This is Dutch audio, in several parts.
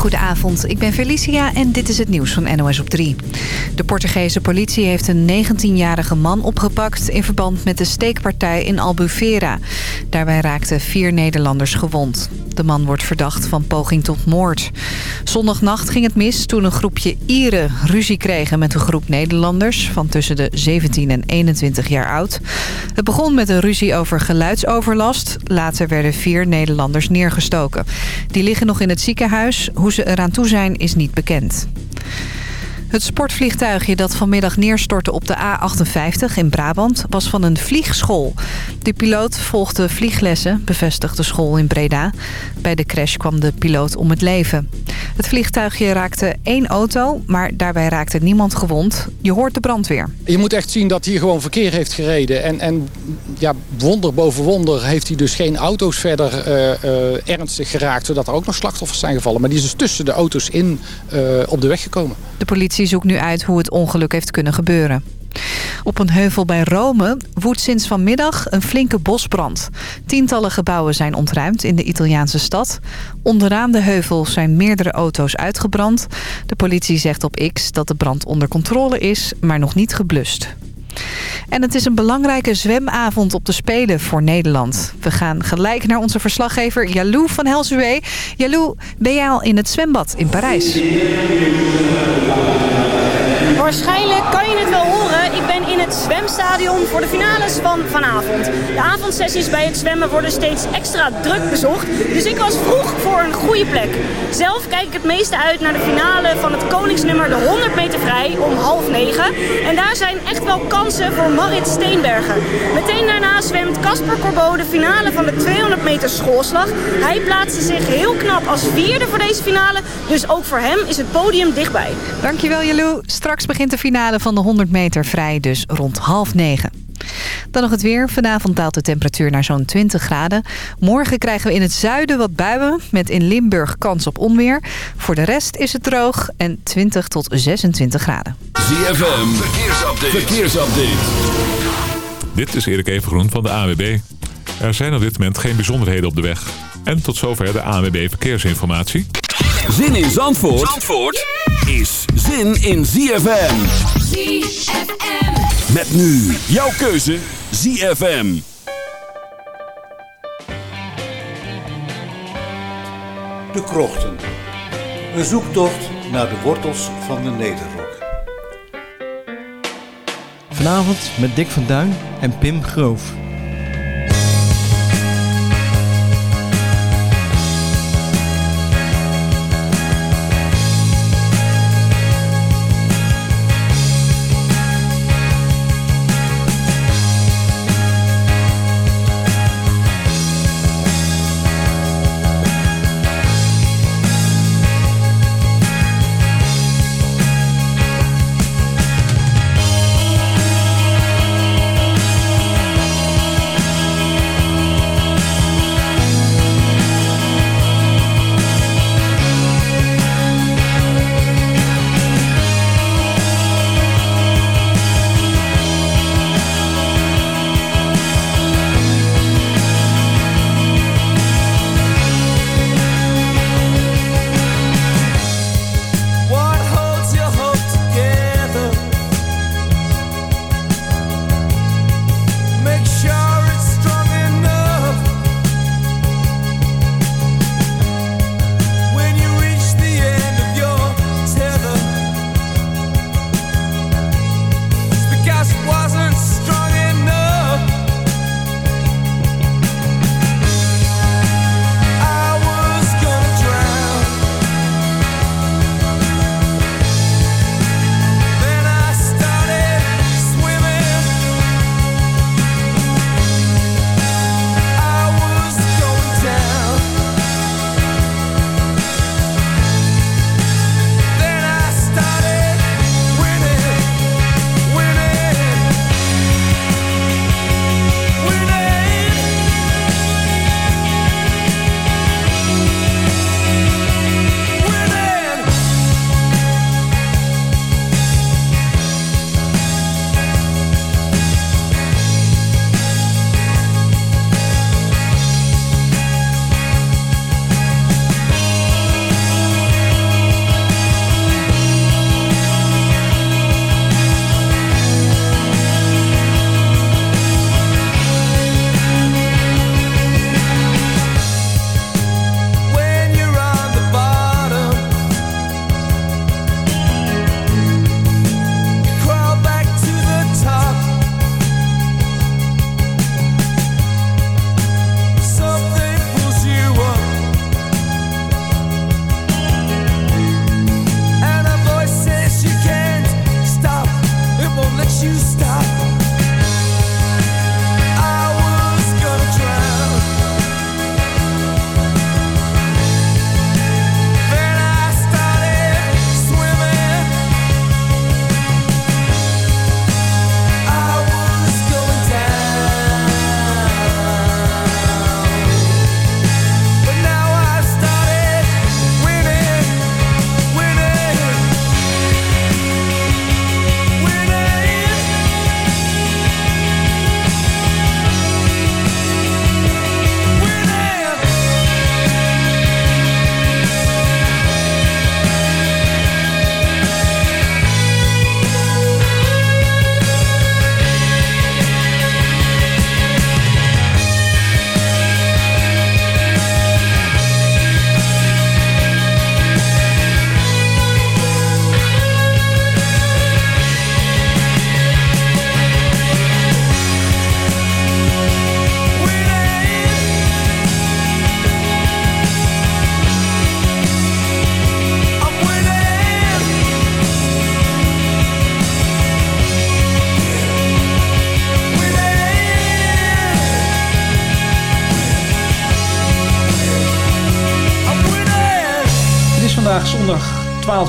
Goedenavond, ik ben Felicia en dit is het nieuws van NOS op 3. De Portugese politie heeft een 19-jarige man opgepakt... in verband met de steekpartij in Albufeira. Daarbij raakten vier Nederlanders gewond. De man wordt verdacht van poging tot moord. Zondagnacht ging het mis toen een groepje Ieren ruzie kregen... met een groep Nederlanders van tussen de 17 en 21 jaar oud. Het begon met een ruzie over geluidsoverlast. Later werden vier Nederlanders neergestoken. Die liggen nog in het ziekenhuis. Hoe ze eraan toe zijn is niet bekend. Het sportvliegtuigje dat vanmiddag neerstortte op de A58 in Brabant was van een vliegschool. De piloot volgde vlieglessen, bevestigt de school in Breda. Bij de crash kwam de piloot om het leven. Het vliegtuigje raakte één auto, maar daarbij raakte niemand gewond. Je hoort de brandweer. Je moet echt zien dat hier gewoon verkeer heeft gereden. En, en ja, wonder boven wonder heeft hij dus geen auto's verder uh, uh, ernstig geraakt... zodat er ook nog slachtoffers zijn gevallen. Maar die is dus tussen de auto's in uh, op de weg gekomen. De politie zoekt nu uit hoe het ongeluk heeft kunnen gebeuren. Op een heuvel bij Rome woedt sinds vanmiddag een flinke bosbrand. Tientallen gebouwen zijn ontruimd in de Italiaanse stad. Onderaan de heuvel zijn meerdere auto's uitgebrand. De politie zegt op X dat de brand onder controle is, maar nog niet geblust. En het is een belangrijke zwemavond op de Spelen voor Nederland. We gaan gelijk naar onze verslaggever Jalou van Helzuwe. Jalou, ben jij al in het zwembad in Parijs? Waarschijnlijk kan je het wel horen. Het zwemstadion voor de finales van vanavond. De avondsessies bij het zwemmen worden steeds extra druk bezocht. Dus ik was vroeg voor een goede plek. Zelf kijk ik het meeste uit naar de finale van het koningsnummer de 100 meter vrij om half negen. En daar zijn echt wel kansen voor Marit Steenbergen. Meteen daarna zwemt Casper Corbeau de finale van de 200 meter schoolslag. Hij plaatste zich heel knap als vierde voor deze finale. Dus ook voor hem is het podium dichtbij. Dankjewel Jelou. Straks begint de finale van de 100 meter vrij, dus rond half negen. Dan nog het weer. Vanavond daalt de temperatuur naar zo'n 20 graden. Morgen krijgen we in het zuiden wat buien, met in Limburg kans op onweer. Voor de rest is het droog en 20 tot 26 graden. ZFM, verkeersupdate. verkeersupdate. Dit is Erik Evengroen van de AWB. Er zijn op dit moment geen bijzonderheden op de weg. En tot zover de AWB Verkeersinformatie. Zin in Zandvoort, Zandvoort is zin in ZFM. ZFM. Met nu jouw keuze ZFM. De Krochten. Een zoektocht naar de wortels van de Nederrok. Vanavond met Dick van Duin en Pim Groof.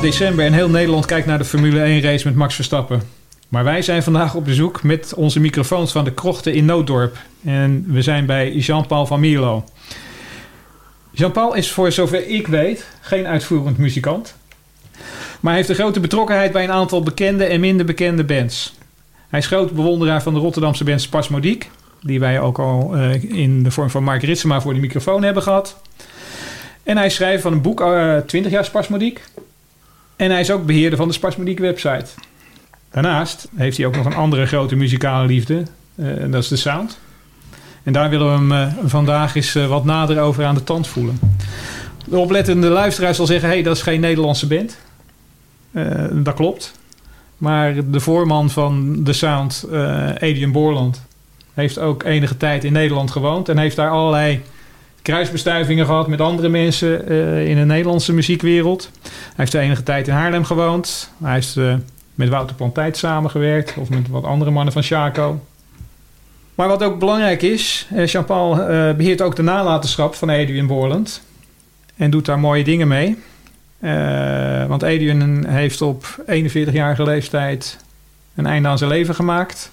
December en heel Nederland kijkt naar de Formule 1 race met Max Verstappen. Maar wij zijn vandaag op bezoek met onze microfoons van de krochten in Nooddorp. En we zijn bij Jean-Paul van Mierlo. Jean-Paul is voor zover ik weet geen uitvoerend muzikant. Maar heeft een grote betrokkenheid bij een aantal bekende en minder bekende bands. Hij is groot bewonderaar van de Rotterdamse band Spasmodiek. Die wij ook al uh, in de vorm van Mark Ritsema voor de microfoon hebben gehad. En hij schrijft van een boek, uh, 20 jaar Spasmodiek. En hij is ook beheerder van de Spasmodiek website. Daarnaast heeft hij ook nog een andere grote muzikale liefde. Uh, en dat is de sound. En daar willen we hem uh, vandaag eens uh, wat nader over aan de tand voelen. De oplettende luisteraar zal zeggen... hé, hey, dat is geen Nederlandse band. dat klopt. Maar de voorman van de sound, Adrian Borland... heeft ook enige tijd in Nederland gewoond... en heeft daar allerlei kruisbestuivingen gehad met andere mensen uh, in de Nederlandse muziekwereld. Hij heeft enige tijd in Haarlem gewoond. Hij heeft uh, met Wouter Plantijt samengewerkt of met wat andere mannen van Chaco. Maar wat ook belangrijk is, uh, Jean-Paul beheert ook de nalatenschap van Adrian Borland. En doet daar mooie dingen mee. want Adrian heeft op 41-jarige leeftijd een einde aan zijn leven gemaakt.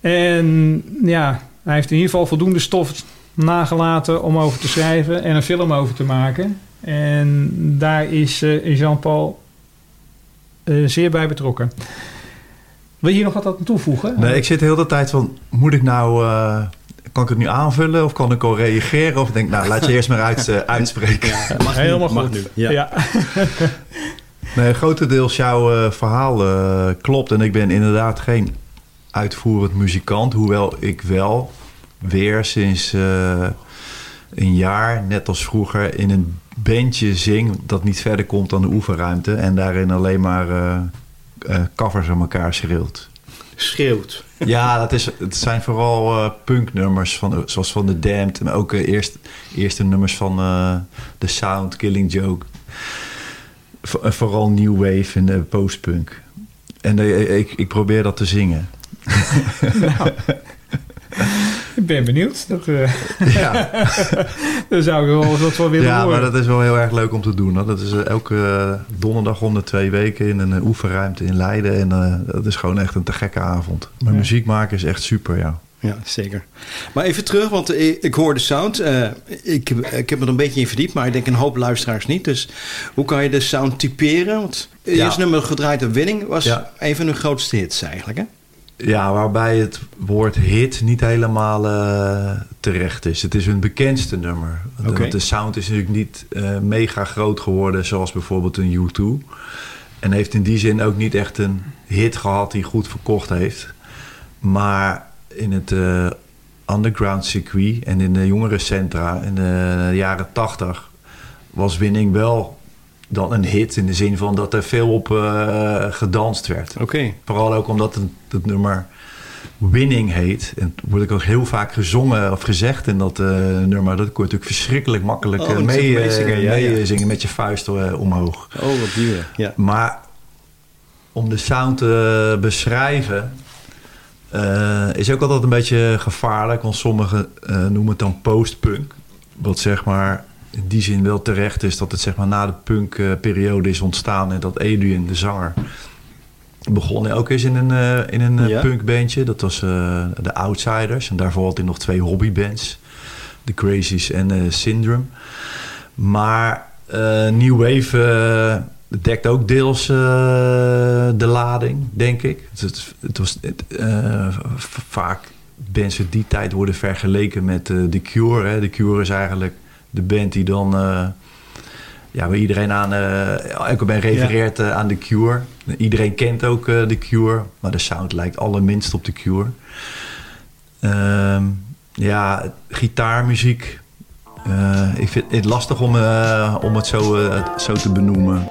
En ja, hij heeft in ieder geval voldoende stof nagelaten om over te schrijven en een film over te maken. En daar is uh, Jean-Paul uh, zeer bij betrokken. Wil je hier nog wat aan toevoegen? Nee, ik zit de hele tijd van, moet ik nou, uh, kan ik het nu aanvullen of kan ik al reageren? Of denk, nou, laat je eerst maar uit, uitspreken. Ja, mag Helemaal goed. nu. Ja. ja. nee, grotendeels jouw verhaal klopt. En ik ben inderdaad geen uitvoerend muzikant, hoewel ik wel weer sinds uh, een jaar, net als vroeger, in een bandje zing dat niet verder komt dan de oefenruimte en daarin alleen maar uh, uh, covers aan elkaar schreeuwt. Schreeuwt. Ja, dat is, het zijn vooral uh, punknummers, van, zoals van The Damned. Maar ook eerst, eerste nummers van The Sound, Killing Joke. V vooral New Wave en de postpunk. En ik, ik probeer dat te zingen. Nou. Ik ben benieuwd. Dat, uh... Ja. Dan zou ik wel wat van willen ja, horen. Ja, maar dat is wel heel erg leuk om te doen. Hoor. Dat is elke uh, donderdag om de twee weken in een oefenruimte in Leiden. En uh, dat is gewoon echt een te gekke avond. Maar ja. muziek maken is echt super, ja. Ja, zeker. Maar even terug, want ik, hoor de sound. ik, ik heb me er een beetje in verdiept, maar ik denk een hoop luisteraars niet. Dus hoe kan je de sound typeren? Want het ja. eerste nummer gedraaid op Winning was ja. een van de grootste hits eigenlijk, hè? Ja, waarbij het woord hit niet helemaal uh, terecht is. Het is hun bekendste nummer. Okay. De, de, sound is natuurlijk niet uh, mega groot geworden zoals bijvoorbeeld een U2. En heeft in die zin ook niet echt een hit gehad die goed verkocht heeft. Maar in het uh, underground circuit en in de jongerencentra in de jaren 80 was winning wel dan een hit in de zin van dat er veel op uh, gedanst werd. Oké. Okay. Vooral ook omdat het, het, nummer Winning heet. En wordt ook heel vaak gezongen of gezegd in dat uh, nummer. Dat kon je natuurlijk verschrikkelijk makkelijk oh, mee, meezingen, ja, mee ja. zingen met je vuist omhoog. Oh, wat duur. Ja. Maar om de sound te beschrijven... Uh, is ook altijd een beetje gevaarlijk. Want sommigen noemen het dan postpunk. Wat zeg maar in die zin wel terecht is dat het zeg maar na de punkperiode is ontstaan en dat Adrian, de zanger, begon ook eens in een, uh, in een ja. punkbandje. Dat was uh, de Outsiders. En daarvoor had hij nog twee hobbybands. The Crazies en uh, Syndrome. Maar New Wave dekt ook deels de lading, denk ik. Het, het, het was het, vaak bands die tijd worden vergeleken met The Cure. Hè. The Cure is eigenlijk de band die dan... Uh, ja, waar iedereen aan... Uh, elke band refereert uh, aan The Cure. Iedereen kent ook The Cure. Maar de sound lijkt allerminst op The Cure. Um, ja, gitaarmuziek. ik vind het lastig om, om het zo, zo te benoemen.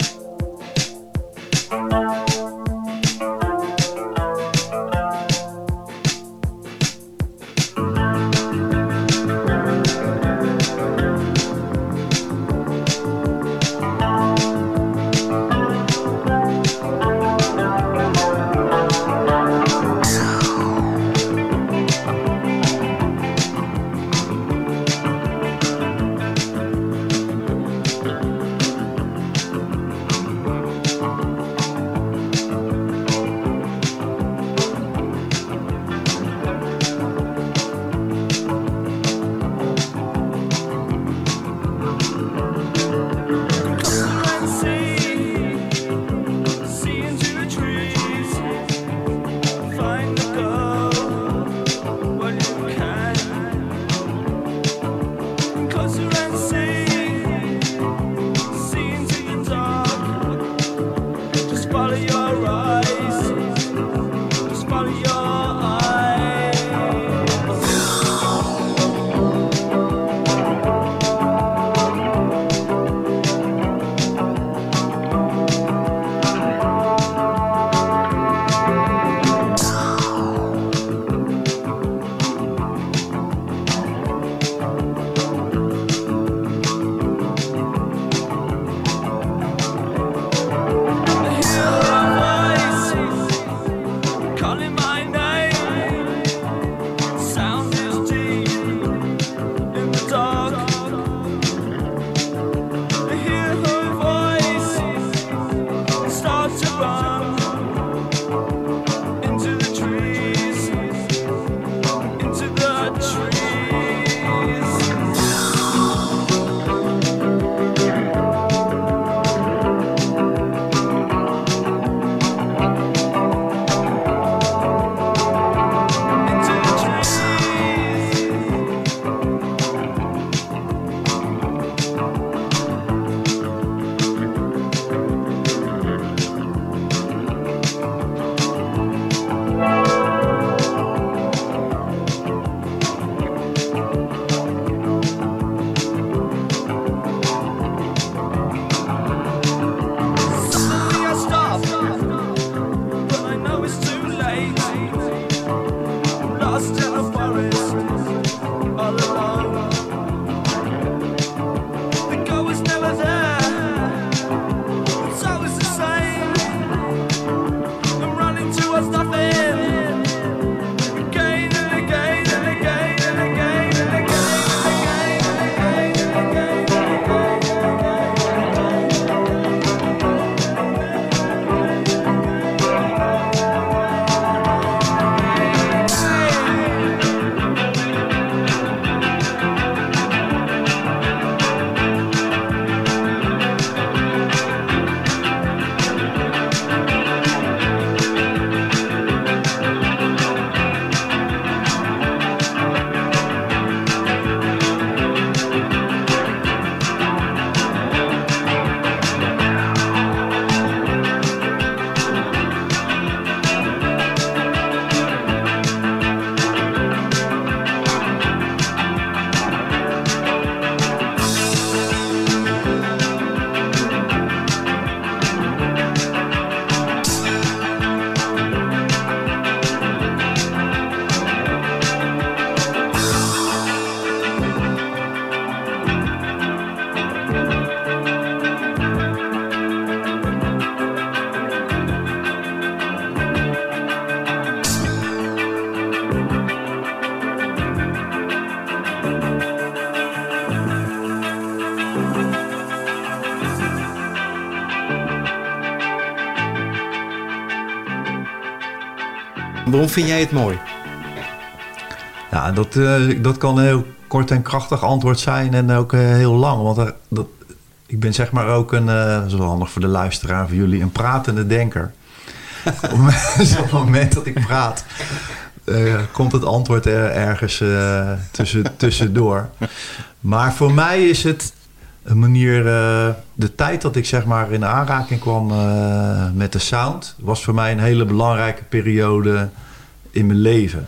Waarom vind jij het mooi? Ja, dat, uh, dat kan een heel kort en krachtig antwoord zijn en ook uh, heel lang. Want er, dat, ik ben zeg maar ook een, uh, dat is wel handig voor de luisteraar, voor jullie, een pratende denker. op het moment dat ik praat, komt het antwoord er ergens tussen, tussendoor. Maar voor mij is het een manier, de tijd dat ik zeg maar in aanraking kwam met de sound, was voor mij een hele belangrijke periode in mijn leven.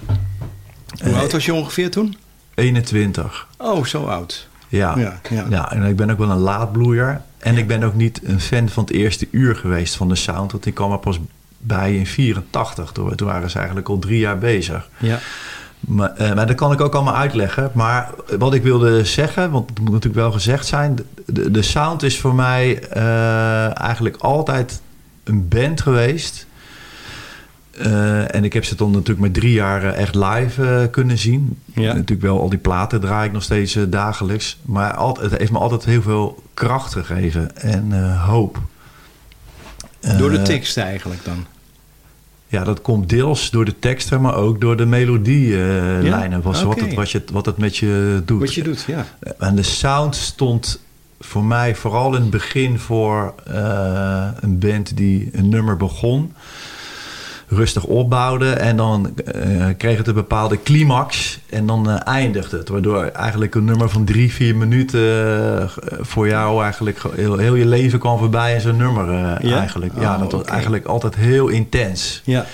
Hoe oud was je ongeveer toen? 21. Oh, zo oud. Ja, ja, ja. ja en ik ben ook wel een laadbloeier. En ik ben ook niet een fan van het eerste uur geweest van de sound. Want ik kwam er pas bij in 84. Toen, toen waren ze eigenlijk al drie jaar bezig. Ja. Maar, uh, maar dat kan ik ook allemaal uitleggen. Maar wat ik wilde zeggen, want het moet natuurlijk wel gezegd zijn. De, de sound is voor mij uh, eigenlijk altijd een band geweest uh, en ik heb ze dan natuurlijk met drie jaar echt live uh, kunnen zien. Ja. Natuurlijk wel al die platen draai ik nog steeds uh, dagelijks. Maar altijd, het heeft me altijd heel veel kracht gegeven en hoop. Door de tekst eigenlijk dan? Ja, dat komt deels door de teksten, maar ook door de melodielijnen. Was okay. wat, het, wat, je, wat het met je doet. Wat je doet, ja. En de sound stond voor mij vooral in het begin voor een band die een nummer begon rustig opbouwde. En dan uh, kreeg het een bepaalde climax. En dan uh, eindigde het. Waardoor eigenlijk een nummer van drie, vier minuten uh, voor jou eigenlijk heel, heel, je leven kwam voorbij in zo'n nummer ja? eigenlijk. Ja, oh, dat was okay. eigenlijk altijd heel intens. Ja.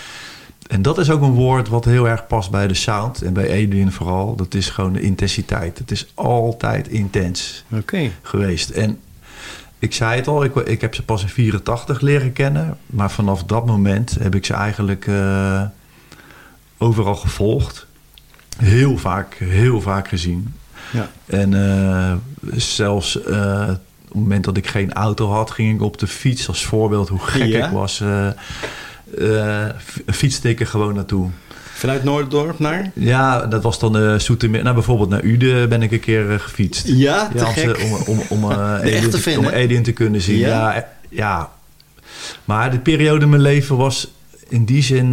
En dat is ook een woord wat heel erg past bij de sound. En bij Edwin vooral. Dat is gewoon de intensiteit. Het is altijd intens okay. geweest. En ik zei het al, ik, ik, heb ze pas in 84 leren kennen. Maar vanaf dat moment heb ik ze eigenlijk uh, overal gevolgd. Heel vaak, heel vaak gezien. Ja. En uh, zelfs uh, op het moment dat ik geen auto had, ging ik op de fiets. Als voorbeeld hoe gek ja? ik was. fietste ik er gewoon naartoe. Vanuit Noorddorp naar? Ja, dat was dan uh, Soetermeer. Nou, bijvoorbeeld naar Uden ben ik een keer uh, gefietst. Ja, te ja, gek. Om, om, om, uh, Edin, te, om Edin te kunnen zien. Ja? ja? Ja, Maar de periode in mijn leven was in die zin...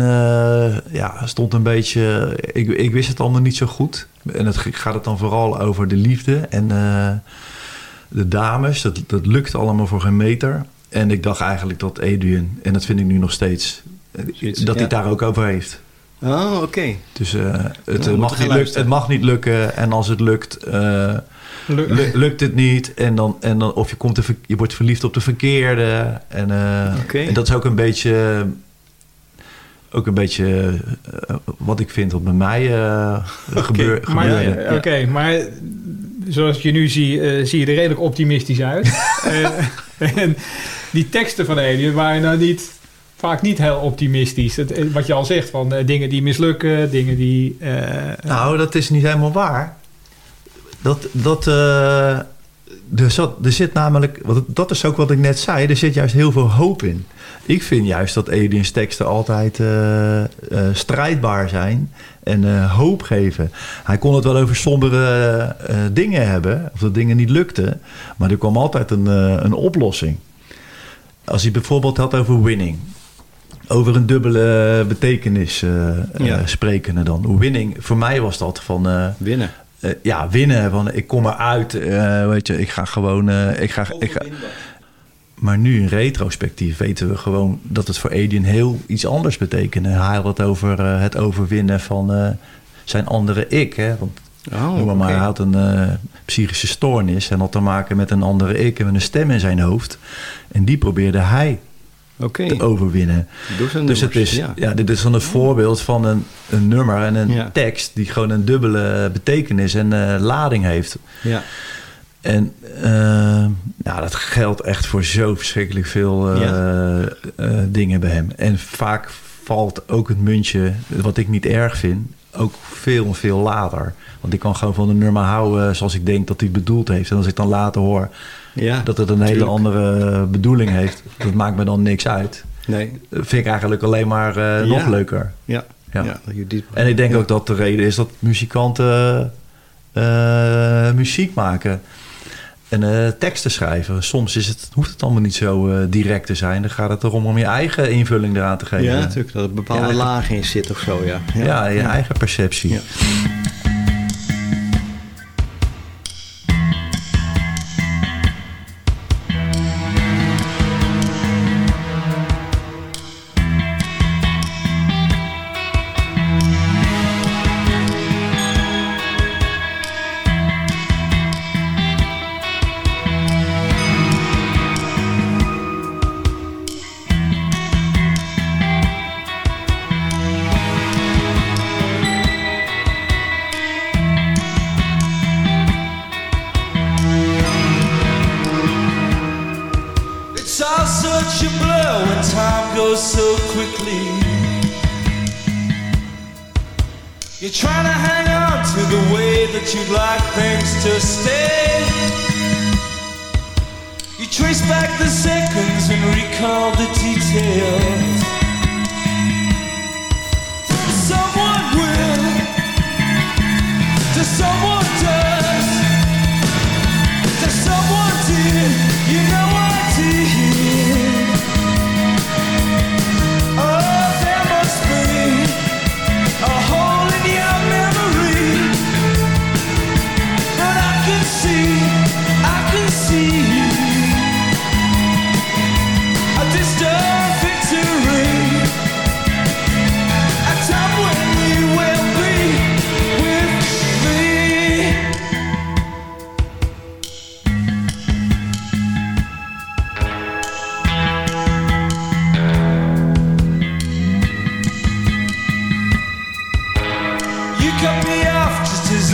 ja, stond een beetje... Ik, ik wist het allemaal niet zo goed. En het gaat het dan vooral over de liefde en de dames. Dat, dat lukt allemaal voor geen meter. En ik dacht eigenlijk dat Edwin, en dat vind ik nu nog steeds... dat hij ja. daar ook over heeft. Oh, oké. Okay. Dus uh, het, mag niet lukt, het mag niet lukken. En als het lukt, uh, Luk. lukt het niet. En dan, en dan, of je, komt de, je wordt verliefd op de verkeerde. En, uh, okay. en dat is ook een beetje... Ook een beetje wat ik vind wat bij mij okay. gebeurt. Oké, ja. okay, maar zoals je nu zie, zie je er redelijk optimistisch uit. en die teksten van Edie waren nou niet vaak niet heel optimistisch. Het, wat je al zegt, van uh, dingen die mislukken, dingen die... Uh, nou, dat is niet helemaal waar. Dat... dat er, zat, er zit namelijk... Dat is ook wat ik net zei. Er zit juist heel veel hoop in. Ik vind juist dat Edin's teksten altijd strijdbaar zijn. En hoop geven. Hij kon het wel over sombere dingen hebben. Of dat dingen niet lukten. Maar er kwam altijd een, een oplossing. Als hij bijvoorbeeld had over winning over een dubbele betekenis uh, ja. uh, spreken dan. Winning, voor mij was dat van... Uh, winnen. ja, winnen. Van ik kom eruit, weet je, ik ga gewoon... ik ga, ik ga, maar nu in retrospectief weten we gewoon dat het voor Edien heel iets anders betekende. Hij had het over het overwinnen van zijn andere ik. Hè? Want oh, noem maar, okay. hij had een psychische stoornis en had te maken met een andere ik en met een stem in zijn hoofd. En die probeerde hij okay. te overwinnen. Dus het is, ja. ja. dit is dan een voorbeeld van een, een nummer en een ja. tekst die gewoon een dubbele betekenis en uh, lading heeft. Ja. En uh, nou, dat geldt echt voor zo verschrikkelijk veel uh, ja. dingen bij hem. En vaak valt ook het muntje, wat ik niet erg vind, ook veel veel later. Want ik kan gewoon van een nummer houden zoals ik denk dat hij het bedoeld heeft. En als ik dan later hoor ja, dat het een hele andere bedoeling heeft, dat maakt me dan niks uit. Nee. Dat vind ik eigenlijk alleen maar uh, ja. nog leuker. Ja. Ja. ja. en ik denk ook dat de reden is dat muzikanten uh, muziek maken. En uh, teksten schrijven. Soms is het, hoeft het allemaal niet zo direct te zijn. Dan gaat het erom om je eigen invulling eraan te geven. Ja, natuurlijk. Dat er bepaalde laag in zit of zo, ja. Ja, ja je eigen perceptie.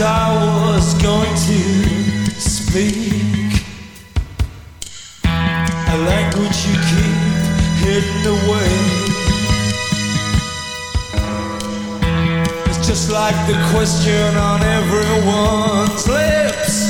I was going to speak a language you keep hidden away. It's just like the question on everyone's lips.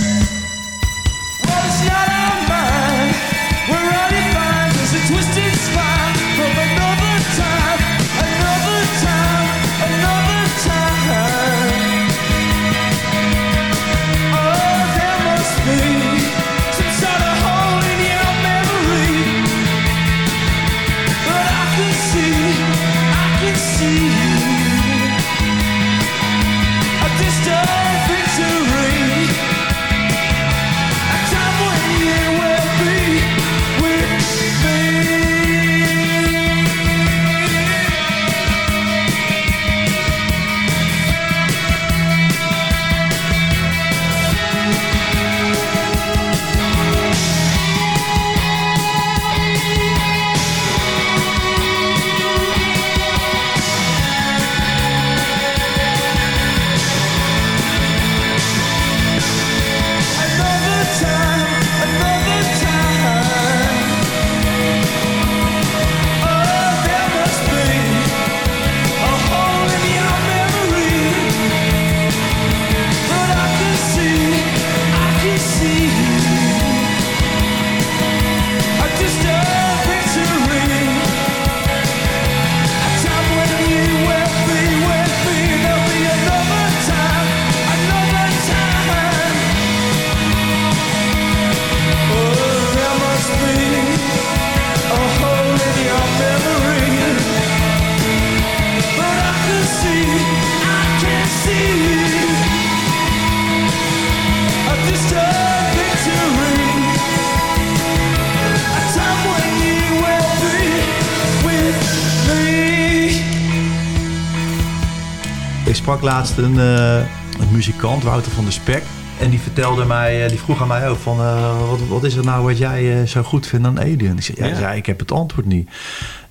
Sprak laatst een, uh, een, muzikant, Wouter van der Spek. En die vertelde mij, uh, die vroeg aan mij ook van, uh, wat, wat, is er nou wat jij zo goed vindt aan Alien? Ik zei, ja, Zei, ik heb het antwoord niet.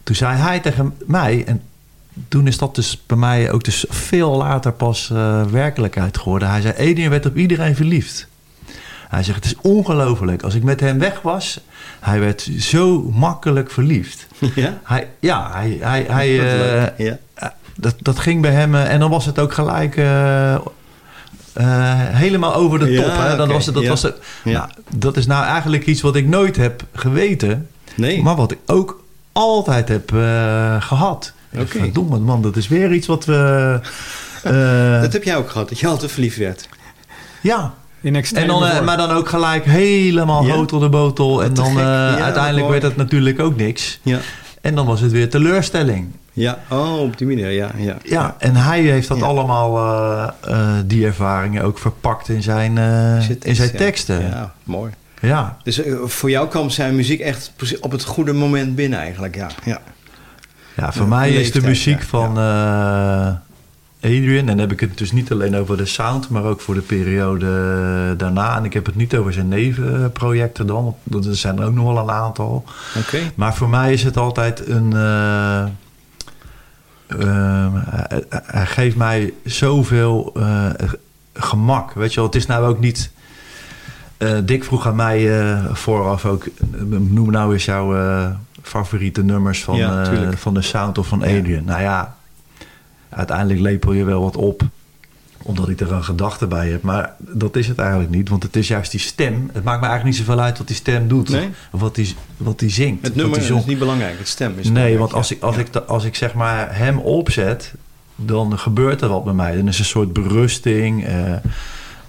Toen zei hij tegen mij, en toen is dat dus bij mij ook dus veel later pas werkelijkheid geworden. Hij zei, Alien werd op iedereen verliefd. Hij zegt, het is ongelooflijk. Als ik met hem weg was, hij werd zo makkelijk verliefd. Ja? Hij, ja, hij... hij, hij ja dat, dat ging bij hem. Eh, en dan was het ook gelijk uh, helemaal over de top. hè? Dan was het, dat, was het, ja. dat is nou eigenlijk iets wat ik nooit heb geweten. Nee. Maar wat ik ook altijd heb gehad. Oké. Okay. Verdomme man, dat is weer iets wat we... dat heb jij ook gehad, dat je altijd verliefd werd. Ja, In en dan, uh, maar dan ook gelijk helemaal ja. hotel de botel. En dan uh, ja, uiteindelijk werd het natuurlijk ook niks. Ja. En dan was het weer teleurstelling. Ja, oh, op die manier, ja. Ja, ja en hij heeft dat allemaal, uh, die ervaringen ook verpakt in zijn, in zijn teksten. Ja, mooi. Ja. Dus voor jou kwam zijn muziek echt op het goede moment binnen eigenlijk, ja. Ja, ja voor mij is de muziek van Adrian. En dan heb ik het dus niet alleen over de sound, maar ook voor de periode daarna. En ik heb het niet over zijn nevenprojecten dan, want er zijn er ook nog wel een aantal. Oké. Maar voor mij is het altijd een... Uh, uh, hij, geeft mij zoveel uh, gemak. Weet je wel, het is nou ook niet... Dick vroeg aan mij vooraf ook... Noem nou eens jouw favoriete nummers van, ja, van de sound of van Adrian. Ja. Nou ja, uiteindelijk lepel je wel wat op omdat ik er een gedachte bij heb. Maar dat is het eigenlijk niet, want het is juist die stem. Het maakt me eigenlijk niet zoveel uit wat die stem doet. Nee? Of wat die, wat die zingt. Het nummer is niet belangrijk, het stem is Nee, want als, ik, als, ik, als ik zeg maar hem opzet, dan gebeurt er wat bij mij. Dan is een soort berusting, uh,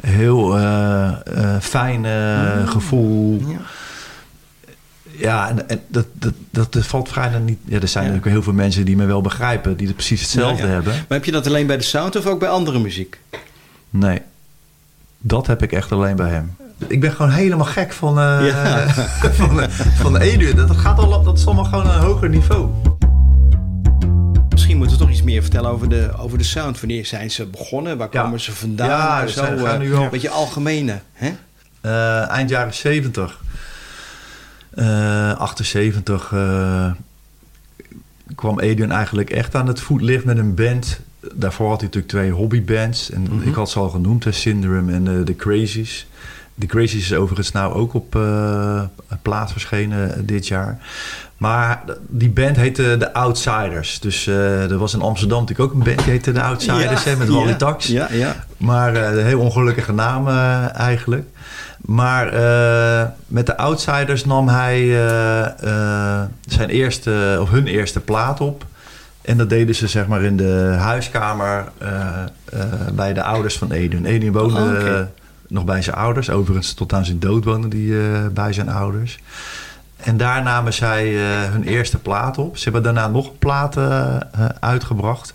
heel uh, uh, fijn gevoel. Ja ja, en, en dat, dat, dat, dat, valt vrij niet. Ja, er zijn ja. natuurlijk heel veel mensen die me wel begrijpen, die het precies hetzelfde ja, hebben. Maar heb je dat alleen bij de sound of ook bij andere muziek? Nee, dat heb ik echt alleen bij hem. Ik ben gewoon helemaal gek van, uh, van, van Adrian. Dat, gaat al, dat is allemaal gewoon een hoger niveau. Misschien moeten we toch iets meer vertellen over de, over de sound. Wanneer zijn ze begonnen? Waar komen ze vandaan? Ja, zo, zijn, gaan nu al... Een beetje algemene. Hè? Uh, eind jaren 70 uh, 78 uh, kwam Adrian eigenlijk echt aan het voetlicht met een band. Daarvoor had hij natuurlijk twee hobbybands. En mm -hmm. ik had ze al genoemd, Syndrome en uh, The Crazies. The Crazies is overigens nou ook op uh, plaats verschenen dit jaar. Maar die band heette The Outsiders. Dus uh, er was in Amsterdam natuurlijk ook een band die heette The Outsiders. Ja, hè, met ja, Wally Tax. Ja, ja. Maar uh, een heel ongelukkige naam eigenlijk. Maar uh, met de Outsiders nam hij zijn eerste, of hun eerste plaat op. En dat deden ze zeg maar in de huiskamer bij de ouders van Edun. Edun woonde Oh, nog bij zijn ouders. Overigens tot aan zijn dood woonde hij bij zijn ouders. En daar namen zij uh, hun eerste plaat op. Ze hebben daarna nog platen uh, uitgebracht.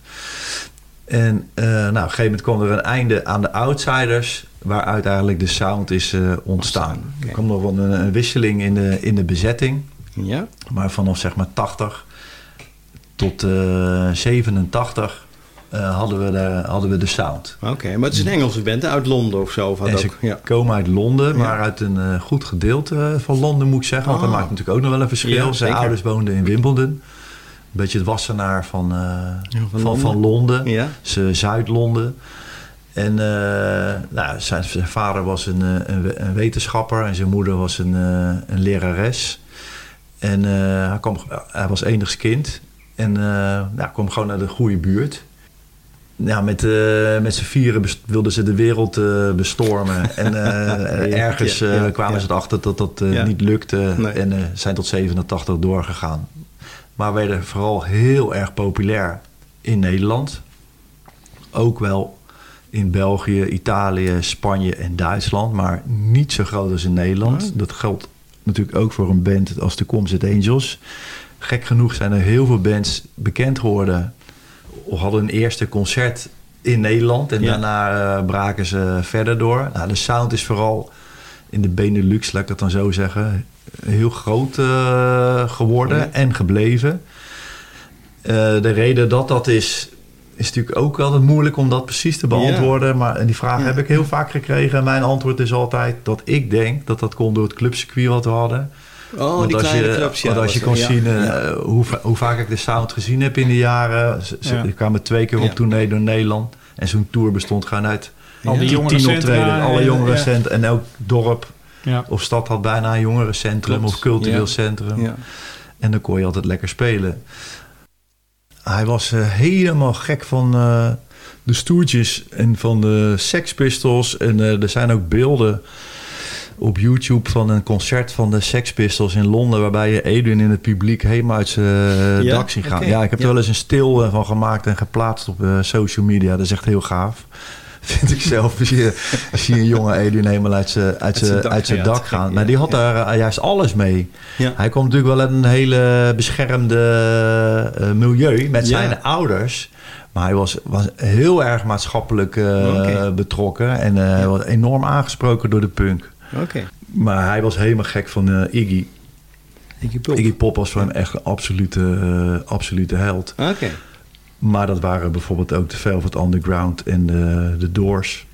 En uh, nou, op een gegeven moment kwam er een einde aan de Outsiders... waaruit eigenlijk de sound is ontstaan. Oké. Er kwam nog wel een, een, wisseling in de, in de bezetting. Ja. Maar vanaf zeg maar 80 tot 87 hadden, we de, hadden we de sound. Oké, okay, maar het is een Engelse band uit Londen of zo? Of en ze ook? Ja. komen uit Londen, maar uit een goed gedeelte van Londen moet ik zeggen. Want Ah. dat maakt natuurlijk ook nog wel een verschil. Ja, Zijn ouders woonden in Wimbledon. Een beetje het wassenaar van, uh, van van, Londen. van Londen. Ja. Ze Zuid-Londen. En uh, nou, zijn, zijn, vader was een, een, een, wetenschapper en zijn moeder was een, een lerares. En hij, kwam, hij was enigs kind. En nou, kwam gewoon naar de goede buurt. Ja, met, uh, met z'n vieren wilden ze de wereld uh, bestormen. En uh, ergens ja, ja, kwamen ja. ze erachter dat dat niet lukte. Nee. En zijn tot 87 doorgegaan. Maar werden vooral heel erg populair in Nederland. Ook wel in België, Italië, Spanje en Duitsland. Maar niet zo groot als in Nederland. Oh. Dat geldt natuurlijk ook voor een band als de Comset Angels. Gek genoeg zijn er heel veel bands bekend geworden of hadden een eerste concert in Nederland. En Ja. daarna uh, braken ze verder door. Nou, de sound is vooral in de Benelux, laat ik het dan zo zeggen, heel groot uh, geworden Ja. en gebleven. Uh, de reden dat dat is, is natuurlijk ook altijd moeilijk om dat precies te beantwoorden. Maar en die vraag Ja. heb ik heel vaak gekregen. En mijn antwoord is altijd dat ik denk dat dat komt door het clubcircuit wat we hadden. Oh, Want die als kleine je, clubs. Want als je kon zien uh, ja. hoe, va- hoe vaak ik de sound gezien heb in de jaren. Ze, kwamen twee keer op tournee door Nederland. En zo'n tour bestond gewoon uit Al die optreden. Alle eh, jongerencentrum. En elk dorp Ja. of stad had bijna een jongerencentrum Klopt. of cultureel Ja. centrum. Ja. En dan kon je altijd lekker spelen. Hij was eh, helemaal gek van eh, de Stooges en van de Sex Pistols. En eh, er zijn ook beelden op YouTube van een concert van de Sex Pistols in Londen... waarbij je Adrian in het publiek helemaal uit zijn eh, Ja? dak ziet gaan. Oké. Ja, ik heb Ja. er wel eens een stil van gemaakt en geplaatst op eh, social media. Dat is echt heel gaaf. Vind ik zelf. Zie je, zie je een jonge Edwin helemaal uit zijn uit zijn- uit zijn dak gaan. Maar die had daar eh, juist alles mee. Ja. Hij kwam natuurlijk wel uit een hele beschermde eh, milieu met zijn ouders. Maar hij was, was heel erg maatschappelijk eh, betrokken. En Ja. was enorm aangesproken door de punk. Oké. Maar hij was helemaal gek van Iggy. Iggy Pop. Iggy Pop was voor hem echt een absolute, absolute held. Oké. Maar dat waren bijvoorbeeld ook de Velvet Underground en de, de Doors.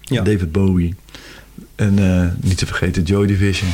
Ja. David Bowie. En eh, niet te vergeten Joy Division.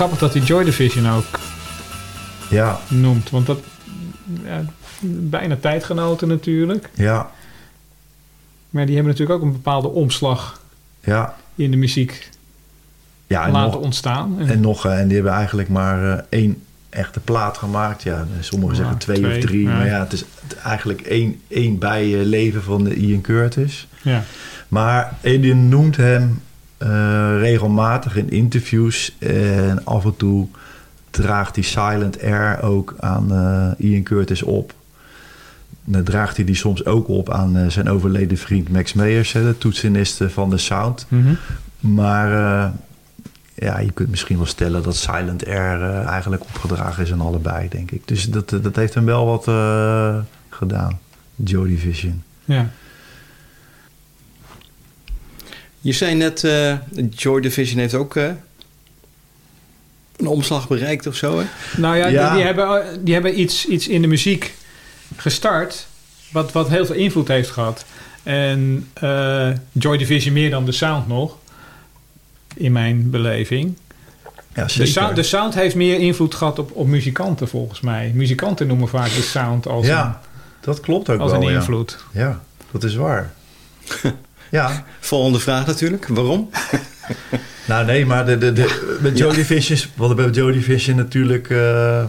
Grappig dat hij Joy Division ook Ja, noemt. Want dat... Ja, bijna tijdgenoten natuurlijk. ja, Maar die hebben natuurlijk ook een bepaalde omslag ja. in de muziek ja en, laten nog, ontstaan. En, en nog, en die hebben eigenlijk maar eh, één echte plaat gemaakt. Ja, sommigen zeggen twee, twee, of drie. ja. Maar ja, het is eigenlijk één, één bijleven van de Ian Curtis. ja. Maar Edin noemt hem regelmatig in interviews. En af en toe draagt hij Silent Air ook aan eh, Ian Curtis op. Dan draagt hij die soms ook op aan eh, zijn overleden vriend Max Meyers, de toetsenist van de Sound. Mhm. Maar eh, ja, je kunt misschien wel stellen dat Silent Air eh, eigenlijk opgedragen is aan allebei, denk ik. Dus dat, dat heeft hem wel wat eh, gedaan, Joy Division. ja. Je zei net, eh Joy Division heeft ook eh, een omslag bereikt of zo, hè? Nou ja, Ja. Die, die hebben, die hebben iets, iets in de muziek gestart... wat, wat heel veel invloed heeft gehad. En eh, Joy Division meer dan de sound nog... in mijn beleving. Ja, De sound, de sound heeft meer invloed gehad op, op muzikanten volgens mij. Muzikanten noemen vaak de sound als, ja, dat klopt ook een, als wel. een ja. invloed. Ja, dat is waar. Ja. Volgende vraag natuurlijk. Waarom? Nou nee, maar de, de, de, met Joe Division, wat er bij Joe Division natuurlijk eh, eh,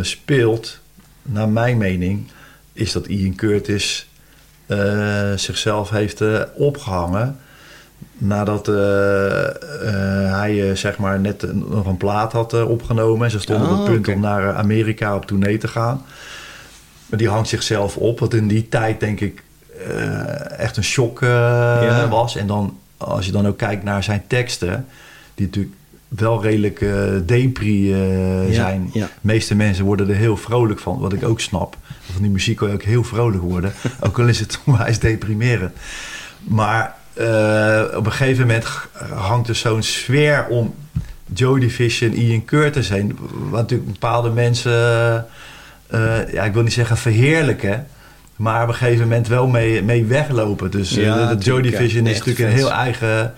speelt, naar mijn mening, is dat Ian Curtis eh, zichzelf heeft eh, opgehangen nadat hij zeg maar net een- nog een plaat had opgenomen. En ze stonden op het punt oké. om naar Amerika op tournee te gaan. Maar die hangt zichzelf op, wat in die tijd denk ik echt een shock eh, Ja. was. En dan, als je dan ook kijkt naar zijn teksten, die natuurlijk wel redelijk eh depri eh, Ja, zijn. ja. De meeste mensen worden er heel vrolijk van, wat ik ook snap. Van die muziek kan je ook heel vrolijk worden. ook al is het onwijs deprimerend. Maar eh, op een gegeven moment hangt er zo'n sfeer om Joe Division, Ian Curtis heen. Wat natuurlijk bepaalde mensen, eh, ja, ik wil niet zeggen verheerlijken. Maar op een gegeven moment wel mee, mee weglopen. Dus eh, Ja, de, ja. Division is natuurlijk een heel eigen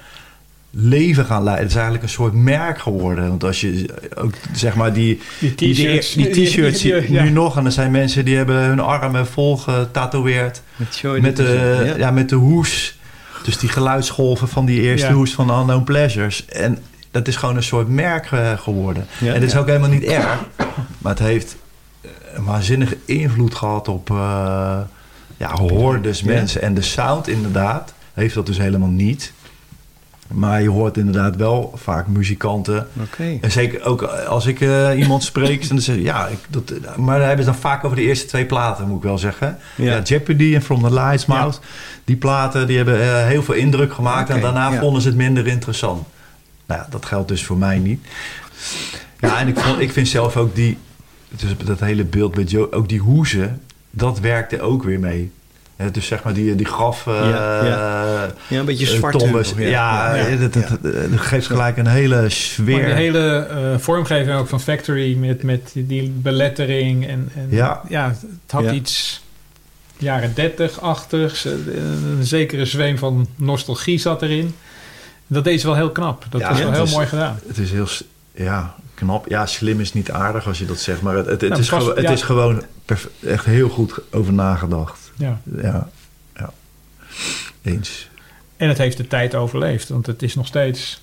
leven gaan leiden. Het is eigenlijk een soort merk geworden. Want als je ook zeg maar die, Die t-shirts. die Die- ja. nu nog. En er zijn mensen die hebben hun armen vol getatoeëerd. Met Met de, ja. ja. met de hoes. Dus die geluidsgolven van die eerste Ja. hoes van Unknown Pleasures. En dat is gewoon een soort merk eh, geworden. Ja, en dat is ook helemaal niet erg. Maar het heeft eh, een waanzinnige invloed gehad op eh ja, hordes Ja. mensen. En de sound inderdaad heeft dat dus helemaal niet. Maar je hoort inderdaad wel vaak muzikanten. En zeker ook als ik eh, iemand spreek, dan zeg ja, ik, dat, maar daar hebben ze dan vaak over de eerste twee platen, moet ik wel zeggen. Ja. Ja, Jeopardy en From the Lights Mouth. Die platen die hebben eh, heel veel indruk gemaakt en daarna ja. vonden ze het minder interessant. Nou ja, dat geldt dus voor mij niet. Ja, en ik, vond, ik vind zelf ook die, dus dat hele beeld met Joe, ook die hoezen, dat werkte ook weer mee. Hè, dus zeg maar die, die graf... eh, Ja, Ja, een beetje eh, zwart. Ja, ja. Dat, dat, dat geeft gelijk een hele sfeer. Maar die hele eh, vormgeving ook van Factory met, met die belettering. En, en Ja. het had Ja. iets jaren 30-achtigs. eh, Een zekere zweem van nostalgie zat erin. Dat deed ze wel heel knap. Dat Ja, was wel heel is- mooi gedaan. Het is heel ja, knap. Ja, slim is niet aardig als je dat zegt. Maar het, het, het Nou, is, pas- gewo- het ja. is gewoon echt heel goed over nagedacht. Ja. Ja, ja. Eens. En het heeft de tijd overleefd. Want het is nog steeds...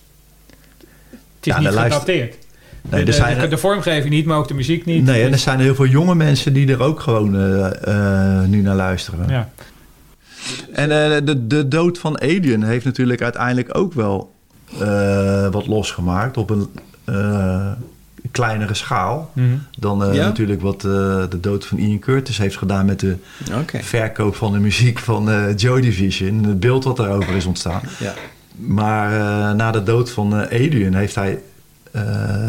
Het is Ja, niet gedateerd. Nee, de, zijn de, de vormgeving niet, maar ook de muziek niet. Nee, en er zijn heel veel jonge mensen die er ook gewoon eh, eh, nu naar luisteren. ja. En eh, de, de dood van Adrian heeft natuurlijk uiteindelijk ook wel wat losgemaakt op een kleinere schaal. Mhm. Dan eh, Ja? natuurlijk wat eh, de dood van Ian Curtis heeft gedaan met de verkoop van de muziek van eh Joy Division. Het beeld wat daarover is ontstaan. Ja. Maar eh, na de dood van eh, Adrian heeft hij eh,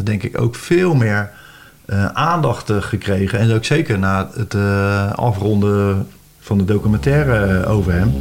denk ik ook veel meer eh, aandacht eh, gekregen. En ook zeker na het eh, afronden van de documentaire eh, over hem.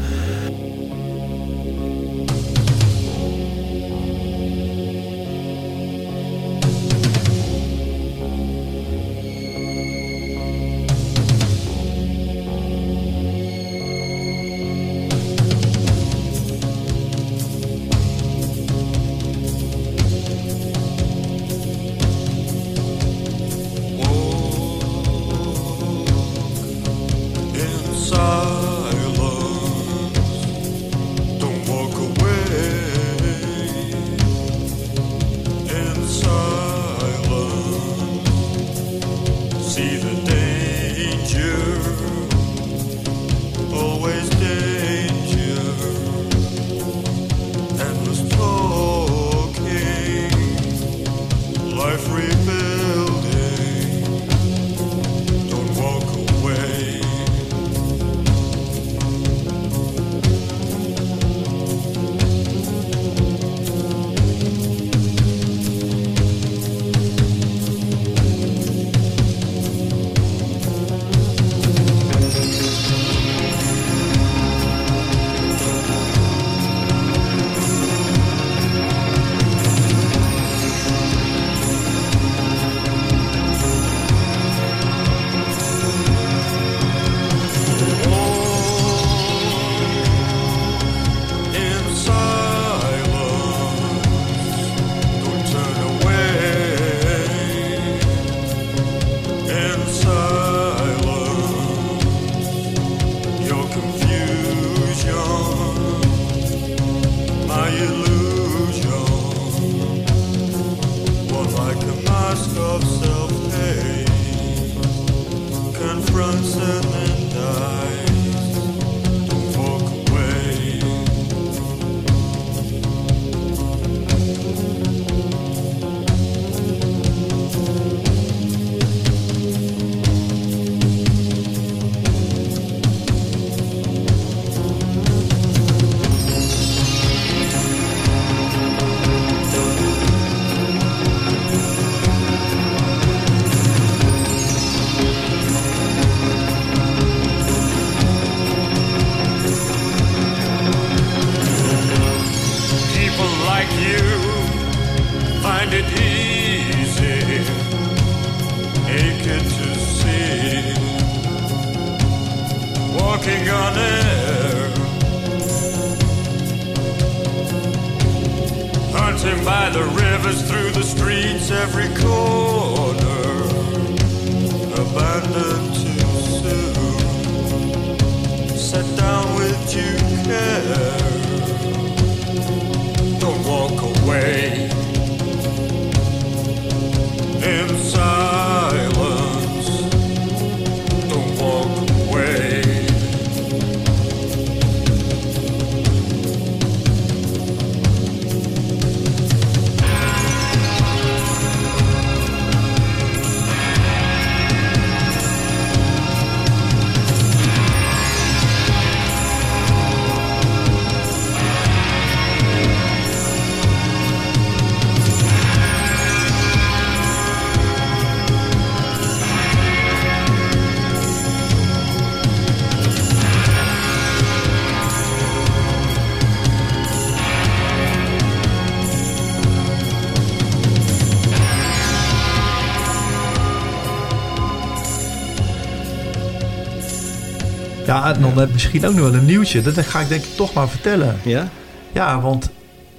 Ja, en dan heb ik misschien ook nog wel een nieuwtje. Dat ga ik denk ik toch maar vertellen. Ja? Ja, want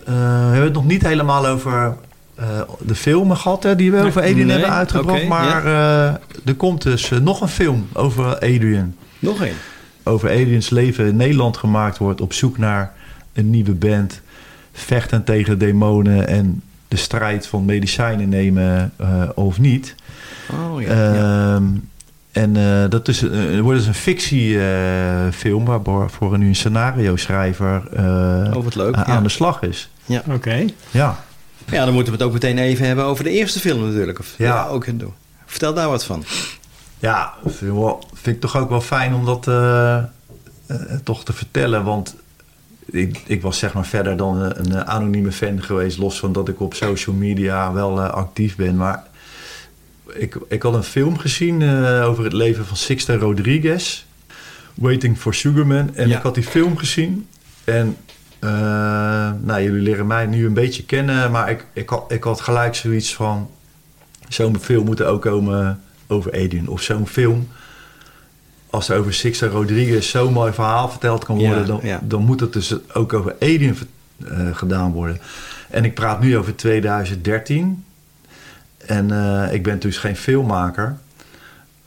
eh, we hebben het nog niet helemaal over eh, de filmen gehad hè, die we Nee. over Adrian Nee, hebben uitgebracht. maar eh, er komt dus nog een film over Adrian. Nog één? Over Adrians leven in Nederland gemaakt wordt op zoek naar een nieuwe band. Vechten tegen demonen en de strijd van medicijnen nemen of niet. Oh ja. Ehm, En eh, dat is, er wordt dus een fictiefilm waarvoor nu een scenario schrijver eh, Oh, leuk, aan ja. de slag is. Ja. Oké. Ja. Ja, dan moeten we het ook meteen even hebben over de eerste film natuurlijk. Of, Ja. ja. ook doen. Vertel daar wat van. Ja, vind wel- vind ik toch ook wel fijn om dat toch te vertellen. Want ik, ik was zeg maar verder dan een, een anonieme fan geweest. Los van dat ik op social media wel actief ben. Maar ik, ik had een film gezien eh, over het leven van Sixto Rodriguez. Waiting for Sugarman. En Ja. ik had die film gezien. En eh, nou, jullie leren mij nu een beetje kennen. Maar ik, ik, had, ik had gelijk zoiets van... Zo'n film moet er ook komen over Adrian. Of zo'n film... Als er over Sixto Rodriguez zo'n mooi verhaal verteld kan worden... Ja, dan, ja. dan moet het dus ook over Adrian eh, gedaan worden. En ik praat nu over 2013. En eh, ik ben dus geen filmmaker.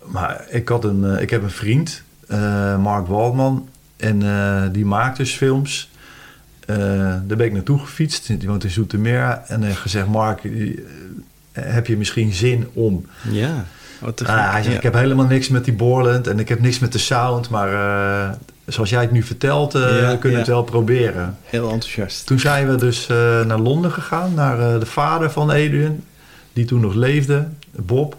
Maar ik, had een, eh, ik heb een vriend, eh, Mark Waldman. En die maakt dus films. Daar ben ik naartoe gefietst. Die woont in Zoetermeer. En eh, gezegd, Mark, heb je misschien zin om... Ja, wat te Ah, hij zegt, ik heb helemaal niks met die Borland en ik heb niks met de sound. Maar zoals jij het nu vertelt, eh, Ja, kunnen we ja. het wel proberen. Heel enthousiast. Toen zijn we dus naar Londen gegaan, naar de vader van Adrian, die toen nog leefde, Bob.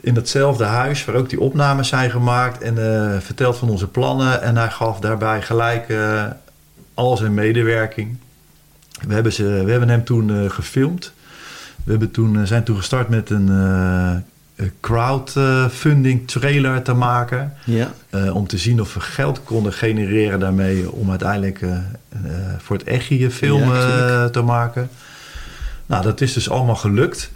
In datzelfde huis waar ook die opnames zijn gemaakt en eh, verteld van onze plannen. En hij gaf daarbij gelijk eh, al zijn medewerking. We hebben, ze, we hebben hem toen eh, gefilmd. We hebben toen, zijn toen gestart met een crowdfunding trailer te maken. Ja. Om te zien of we geld konden genereren daarmee om uiteindelijk voor het Echi een film Ja, te maken. Nou, dat is dus allemaal gelukt.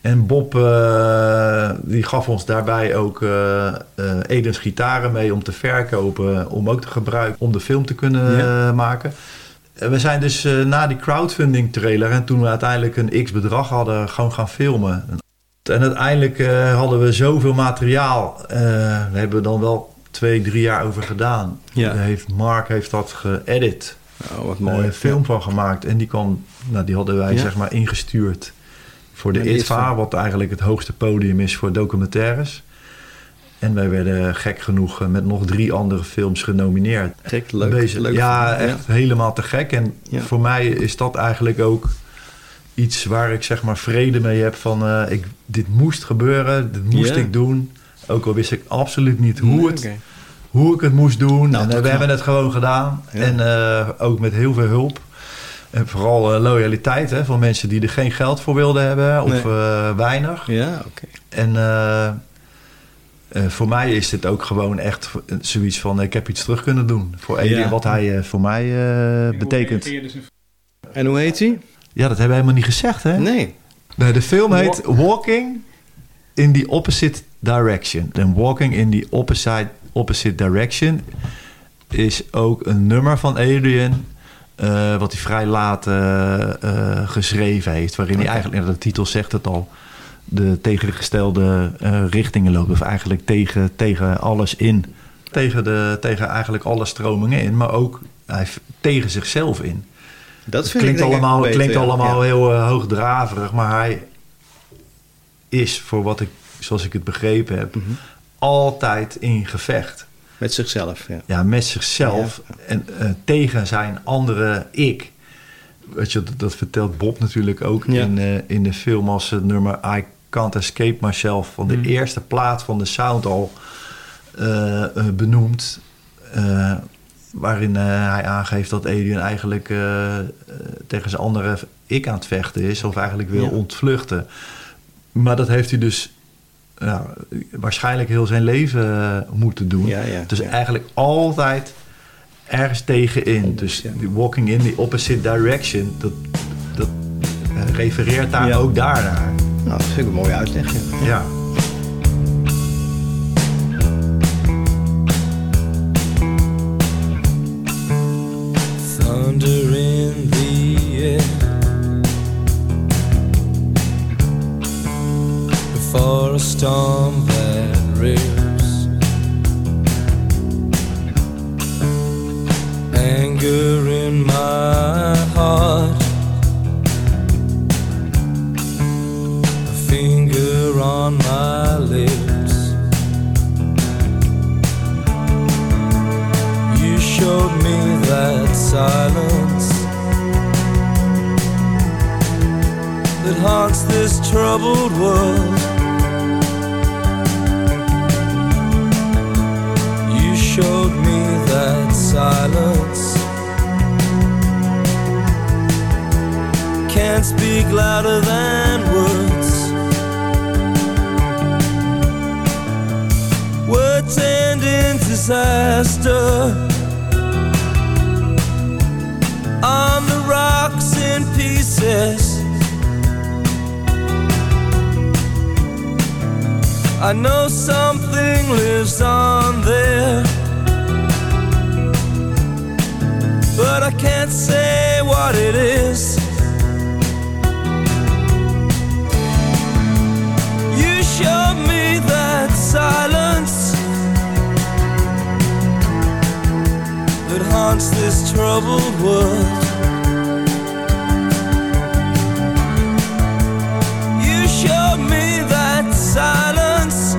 En Bob eh, die gaf ons daarbij ook eh eh, Edens gitaren mee om te verkopen, om ook te gebruiken om de film te kunnen Ja. maken. En we zijn dus na die crowdfunding trailer en toen we uiteindelijk een x bedrag hadden, gewoon gaan filmen. En uiteindelijk hadden we zoveel materiaal. daar hebben we dan wel twee, drie jaar over gedaan. Ja. Heeft, Mark heeft dat geëdit. Oh, wat Een mooi. film van gemaakt. En die, kan, nou, die hadden wij Ja. zeg maar ingestuurd voor de ITVA. ITVA. Wat eigenlijk het hoogste podium is voor documentaires. En wij werden gek genoeg eh, met nog drie andere films genomineerd. Gek, leuk. Bezig. leuk ja, film. echt helemaal te gek. En Ja. voor mij is dat eigenlijk ook iets waar ik zeg maar vrede mee heb van eh, ik, dit moest gebeuren, dit moest ik doen. Ook al wist ik absoluut niet hoe, Nee, het, hoe ik het moest doen. Nou, en we hebben het gewoon gedaan. Ja. En eh, ook met heel veel hulp. En vooral eh, loyaliteit hè, van mensen die er geen geld voor wilden hebben of Nee. eh, weinig. Ja, oké. En eh, eh, voor mij is dit ook gewoon echt zoiets van... ik heb iets terug kunnen doen voor Ja. wat hij eh, voor mij eh, betekent. En hoe heet hij? Ja, dat hebben we helemaal niet gezegd, hè? Nee. Nee, de film heet Walking in the Opposite Direction. En Walking in the Opposite, Opposite Direction is ook een nummer van Adrian... eh, wat hij vrij laat eh, eh, geschreven heeft. Waarin hij eigenlijk, de titel zegt het al... de tegengestelde richtingen loopt. Of eigenlijk tegen, tegen alles in. Tegen, de, tegen eigenlijk alle stromingen in. Maar ook hij, tegen zichzelf in. Dat vind klinkt ik allemaal, beter, klinkt allemaal Ja. heel hoogdraverig, maar hij is, voor wat ik, zoals ik het begrepen heb, altijd in gevecht. Met zichzelf, ja. Ja, met zichzelf en eh, tegen zijn andere ik. Weet je, dat, dat vertelt Bob natuurlijk ook Ja. in, eh, in de film als het nummer I Can't Escape Myself van de Mhm. eerste plaat van de sound al eh, eh, benoemd. Eh, waarin eh, hij aangeeft dat Adrian eigenlijk eh, eh, tegen zijn andere ik aan het vechten is. Of eigenlijk wil ontvluchten. Maar dat heeft hij dus ja, waarschijnlijk heel zijn leven eh, moeten doen. Ja, ja, dus ja. eigenlijk altijd ergens tegenin. Dus die walking in the opposite direction, dat, dat eh, refereert daar Ja. ook daarnaar. Nou, dat vind ik een mooie uitleg. Ja. Ja. Before a storm that rears anger in my heart. A finger on my lips. You showed me that silence that haunts this troubled world. Showed me that silence can't speak louder than words. Words end in disaster on the rocks in pieces. I know something lives on there, can't say what it is. You showed me that silence that haunts this troubled world. You showed me that silence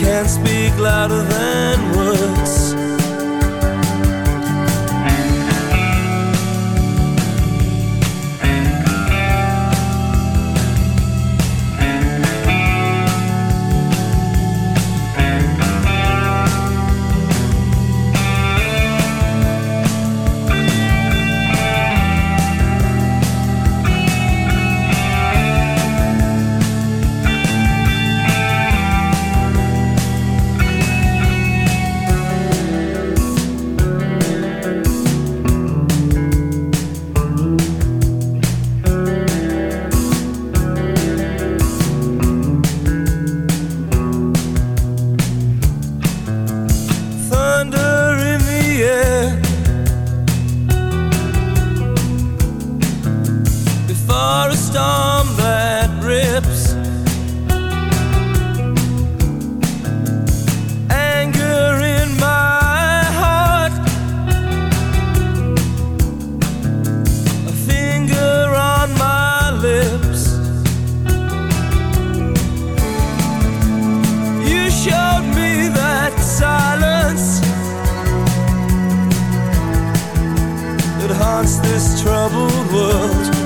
can't speak louder than troubled world.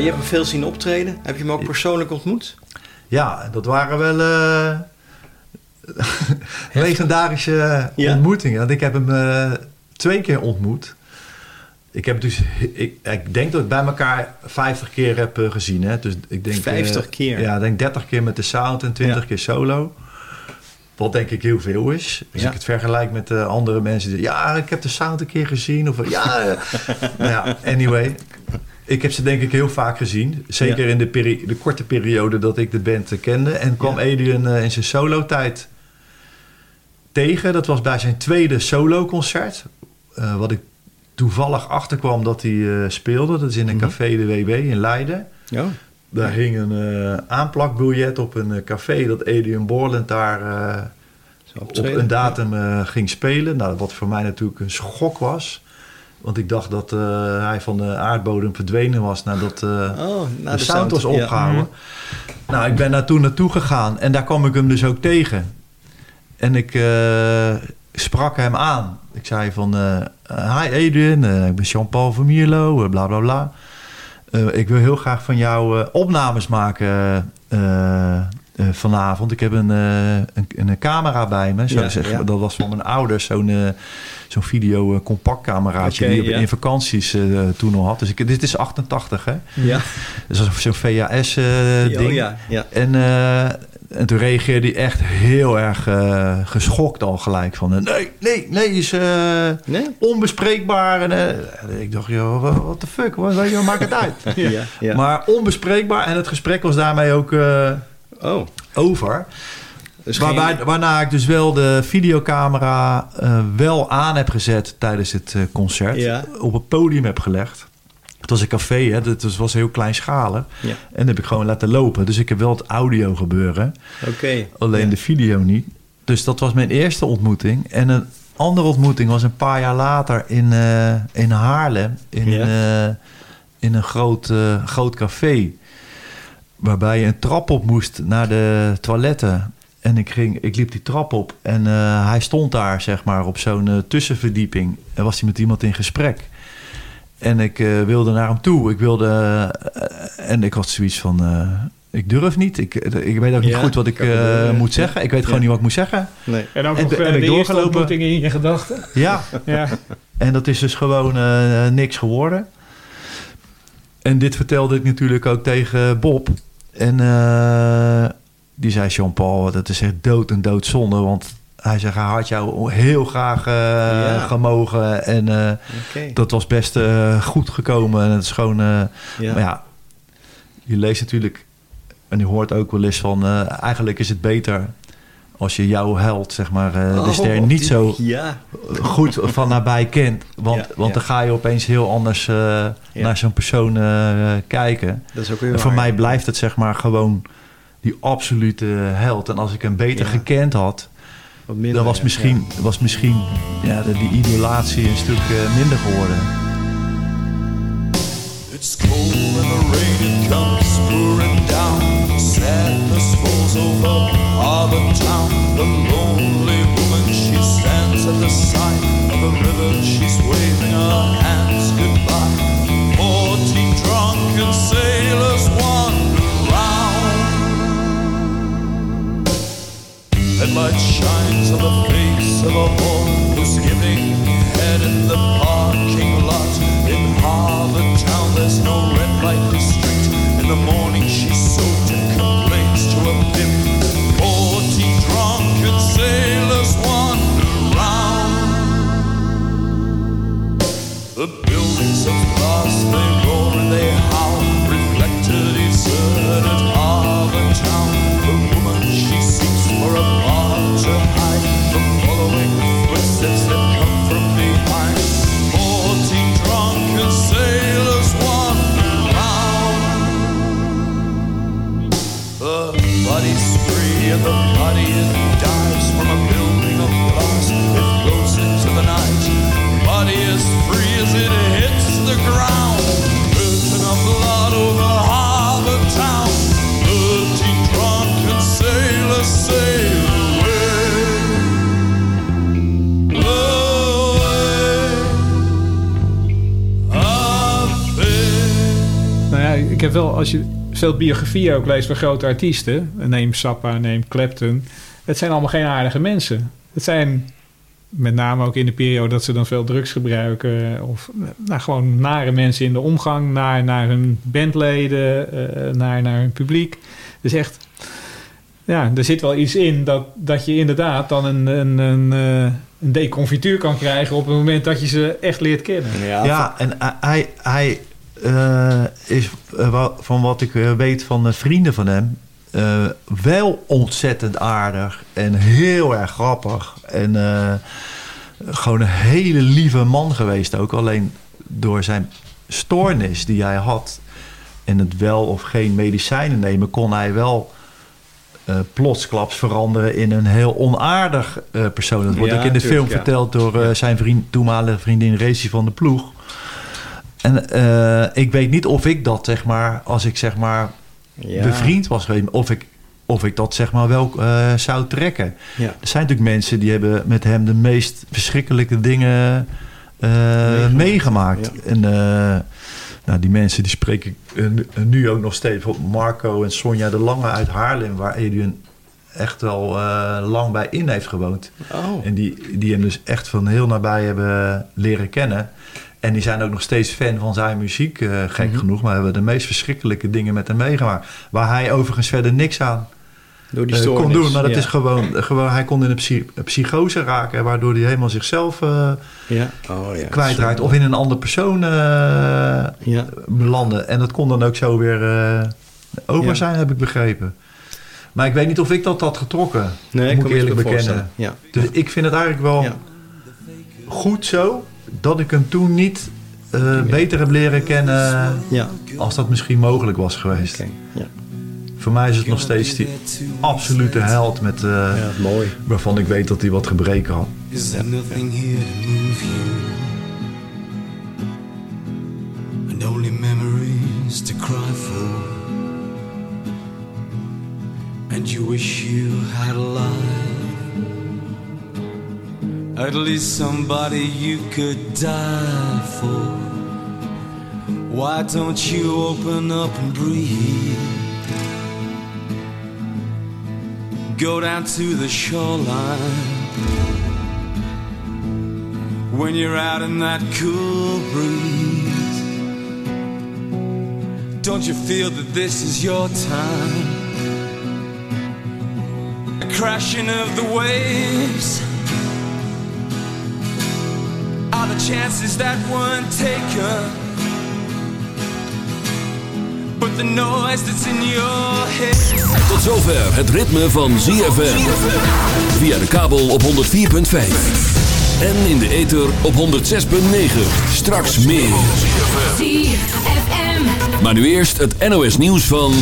Maar je hebt hem veel zien optreden. Heb je hem ook persoonlijk ontmoet? Ja, dat waren wel eh, legendarische Ja. ontmoetingen. Want ik heb hem eh, twee keer ontmoet. Ik heb dus, ik, ik denk dat ik bij elkaar 50 keer heb eh, gezien. Hè? Dus ik denk, eh, 50 keer? Ja, ik denk 30 keer met de sound en 20 Ja. keer solo. Wat denk ik heel veel is. Als Ja. ik het vergelijk met eh, andere mensen. Die, ja, ik heb de sound een keer gezien. Of ja, eh. nou ja, anyway. Ik heb ze denk ik heel vaak gezien. Zeker Ja. in de, peri- de korte periode dat ik de band eh, kende. En kwam Adrian eh, in zijn solo-tijd tegen. Dat was bij zijn tweede solo-concert. Eh, wat ik toevallig achterkwam dat hij speelde. Dat is in een Mhm. café de WB in Leiden. Ja. Daar hing een aanplakbiljet op een café dat Adrian Borland daar op optreden. een datum ging spelen. Nou, wat voor mij natuurlijk een schok was. Want ik dacht dat eh, hij van de aardbodem verdwenen was nadat eh, Oh, de, de sound was ja. opgehouden. Nou, ik ben daar toen naartoe gegaan en daar kwam ik hem dus ook tegen. En ik eh, sprak hem aan. Ik zei van, hi Adrian, ik ben Jean-Paul van Mierlo, bla bla bla. Ik wil heel graag van jou opnames maken vanavond. Ik heb een, een, een camera bij me. Zo Ja, zeg, ja. Dat was van mijn ouders, zo'n zo'n video eh, compactcameraatje Oké, die ja. in vakanties eh, toen nog had. Dus ik, dit is 88 hè? Ja. Dus zo'n VHS-ding. Oh, ja, ja. En, eh, en toen reageerde hij echt heel erg eh, geschokt al gelijk. Van, eh, nee, nee, nee, is eh, onbespreekbaar. En, eh, ik dacht, joh, what the fuck, wat, je, maakt het uit? Ja, ja. Maar onbespreekbaar. En het gesprek was daarmee ook eh, oh. over. Dus Waarbij, geen- Waarna ik dus wel de videocamera eh, wel aan heb gezet tijdens het eh, concert. Ja. Op het podium heb gelegd. Het was een café, hè? Het was- was heel kleinschalig. Ja. En dat heb ik gewoon laten lopen. Dus ik heb wel het audio gebeuren. Oké. Alleen de video niet. Dus dat was mijn eerste ontmoeting. En een andere ontmoeting was een paar jaar later in, eh, in Haarlem. In, Ja. in een groot, groot café. Waarbij je een trap op moest naar de toiletten. En ik, ging, ik liep die trap op. En eh, hij stond daar, zeg maar, op zo'n eh, tussenverdieping. En was hij met iemand in gesprek. En ik eh, wilde naar hem toe. Ik wilde... en ik had zoiets van... eh, ik durf niet. Ik, ik weet ook niet Ja, goed wat ik eh, moet zeggen. Ik weet gewoon niet wat ik moet zeggen. Nee. En ook En nog de- en de doorgelopen. in je gedachten. Ja. Ja. En dat is dus gewoon eh, niks geworden. En dit vertelde ik natuurlijk ook tegen Bob. En eh, die zei, Jean-Paul, dat is echt dood en doodzonde. Want hij zegt, hij had jou heel graag eh, Ja. gemogen. En eh, dat was best eh, goed gekomen. En het is gewoon... Ja. Maar ja, je leest natuurlijk... En je hoort ook wel eens van... eigenlijk is het beter als je jouw held, zeg maar, eh, de Oh, ster niet die- zo ja. goed van nabij kent. Want, want dan ga je opeens heel anders naar zo'n persoon kijken. Dat is ook weer en voor mij blijft het zeg maar gewoon die absolute held. En als ik hem beter Ja. gekend had, Wat minder, dan was ja. misschien, was misschien ja, de- die idolatie een stuk eh, minder geworden. It's cold and the rain it comes pouring down. Sadness falls over harbor town. The lonely Headlight shines on the face of a woman who's giving head in the parking lot in Harbor Town. There's no red light district. In the morning she's soaked and complains to a pimp. Fourteen drunken sailors wander round. The buildings of glass they roar and they howl, reflected deserted Harbor Town. Come from behind. Fourteen drunken sailors. The and the from a building of glass. It into the night. Body is free as it hits the ground. Ja, wel als je veel biografieën ook leest van grote artiesten. Neem Sappa, neem Clapton. Het zijn allemaal geen aardige mensen. Het zijn met name ook in de periode dat ze dan veel drugs gebruiken. Of nou, gewoon nare mensen in de omgang. Naar, naar hun bandleden, eh, naar, naar hun publiek. Dus echt, ja, er zit wel iets in dat, dat je inderdaad dan een, een, een, eh, een deconfituur kan krijgen op het moment dat je ze echt leert kennen. Ja, en hij, hij eh, is eh, van wat ik eh, weet van de vrienden van hem... wel ontzettend aardig en heel erg grappig. En gewoon een hele lieve man geweest ook. Alleen door zijn stoornis die hij had... en het wel of geen medicijnen nemen... kon hij wel plotsklaps veranderen in een heel onaardig persoon. Dat wordt Ja, ook in de film ja. verteld door zijn vriend, toenmalige vriendin Racy van de Ploeg. En eh, ik weet niet of ik dat, zeg maar, als ik zeg maar Ja. bevriend was geweest, of ik, of ik dat zeg maar wel eh, zou trekken. Ja. Er zijn natuurlijk mensen die hebben met hem de meest verschrikkelijke dingen eh, meegemaakt. En nou, die mensen die spreken eh, nu- ook nog steeds. Bijvoorbeeld Marco en Sonja de Lange uit Haarlem, waar Adrian echt wel lang bij in heeft gewoond. Oh. En die, die hem dus echt van heel nabij hebben leren kennen. En die zijn ook nog steeds fan van zijn muziek, eh, gek Mhm. genoeg. Maar hebben de meest verschrikkelijke dingen met hem meegemaakt. Waar hij overigens verder niks aan Door die eh, kon doen. Maar dat ja. is gewoon, gewoon, hij kon in een psy- een psychose raken. Waardoor hij helemaal zichzelf eh, Ja. Oh, ja. kwijtraakt. Of in een andere persoon eh belanden. En dat kon dan ook zo weer eh, over Ja. zijn, heb ik begrepen. Maar ik weet niet of ik dat had getrokken. Nee, ik moet kan ik eerlijk bekennen. ja. Dus ik vind het eigenlijk wel goed zo dat ik hem toen niet eh, beter heb leren kennen Ja. als dat misschien mogelijk was geweest. Ja. Voor mij is het nog steeds die absolute held met, eh, mooi. waarvan ik weet dat hij wat gebreken had. Is there nothing here to move you? And only memories to cry for. And you wish you had a life. At least somebody you could die for. Why don't you open up and breathe? Go down to the shoreline when you're out in that cool breeze. Don't you feel that this is your time? A crashing of the waves chances that weren't taken. But the noise that's in your head. Tot zover het ritme van ZFM. Via de kabel op 104.5. En in de ether op 106.9. Straks meer. Maar nu eerst het NOS nieuws van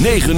9 uur.